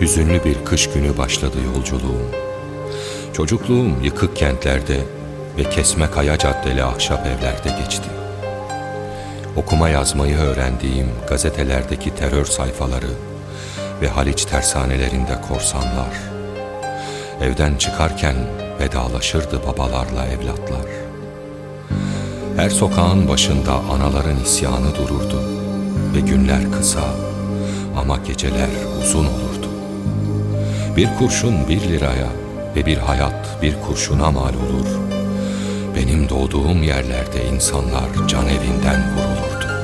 Hüzünlü bir kış günü başladı yolculuğum. Çocukluğum yıkık kentlerde ve kesme kaya caddeli ahşap evlerde geçti. Okuma yazmayı öğrendiğim gazetelerdeki terör sayfaları ve Haliç tersanelerinde korsanlar. Evden çıkarken vedalaşırdı babalarla evlatlar. Her sokağın başında anaların isyanı dururdu ve günler kısa ama geceler uzun olurdu. Bir kurşun bir liraya ve bir hayat bir kurşuna mal olur. Benim doğduğum yerlerde insanlar can evinden vurulurdu.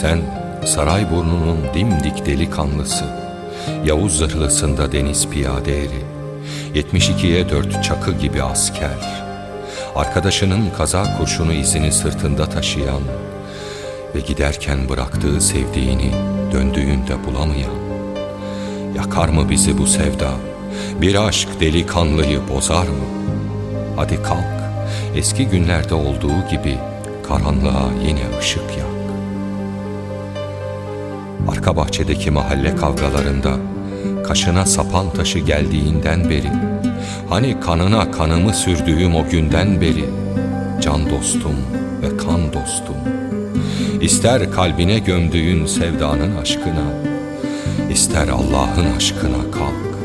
Sen Sarayburnu'nun dimdik delikanlısı, Yavuz zırhlısında deniz piyade eri, 72'ye dört çakı gibi asker, arkadaşının kaza kurşunu izini sırtında taşıyan ve giderken bıraktığı sevdiğini döndüğünde bulamayan, yakar mı bizi bu sevda, bir aşk delikanlıyı bozar mı? Hadi kalk, eski günlerde olduğu gibi karanlığa yine ışık yak. Arka bahçedeki mahalle kavgalarında kaşına sapan taşı geldiğinden beri hani kanına kanımı sürdüğüm o günden beri can dostum ve kan dostum. İster kalbine gömdüğün sevdanın aşkına ister Allah'ın aşkına kalk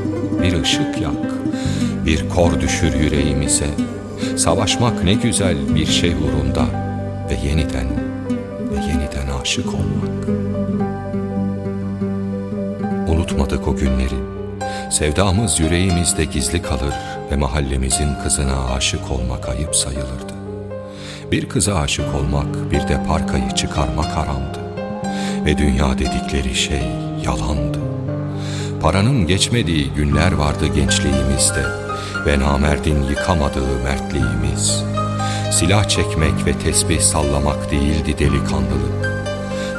bir ışık yak bir kor düşür yüreğimize. Savaşmak ne güzel bir şey uğrunda ve yeniden ve yeniden aşık olmak Unutmadık o günleri. Sevdamız yüreğimizde gizli kalır ve mahallemizin kızına aşık olmak ayıp sayılırdı. Bir kıza aşık olmak bir de parkayı çıkarmak haramdı. Ve dünya dedikleri şey yalandı. Paranın geçmediği günler vardı gençliğimizde ve namerdin yıkamadığı mertliğimiz. Silah çekmek ve tesbih sallamak değildi delikanlılık.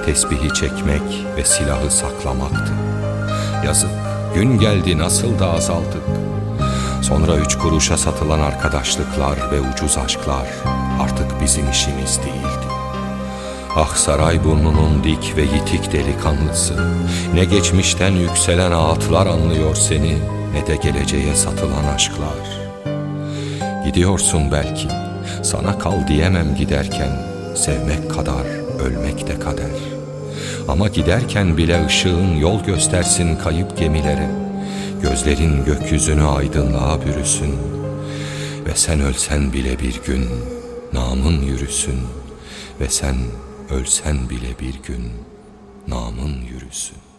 Tesbihi çekmek ve silahı saklamaktı. Yazık, gün geldi nasıl da azaldık. Sonra üç kuruşa satılan arkadaşlıklar ve ucuz aşklar artık bizim işimiz değildi. Ah saray burnunun dik ve yitik delikanlısı, ne geçmişten yükselen ağıtlar anlıyor seni, ne de geleceğe satılan aşklar. Gidiyorsun belki, sana kal diyemem giderken, sevmek kadar ölmek de kader.'' Ama giderken bile ışığın yol göstersin kayıp gemilere. Gözlerin gökyüzünü aydınlığa bürüsün. Ve sen ölsen bile bir gün namın yürüsün. Ve sen ölsen bile bir gün namın yürüsün.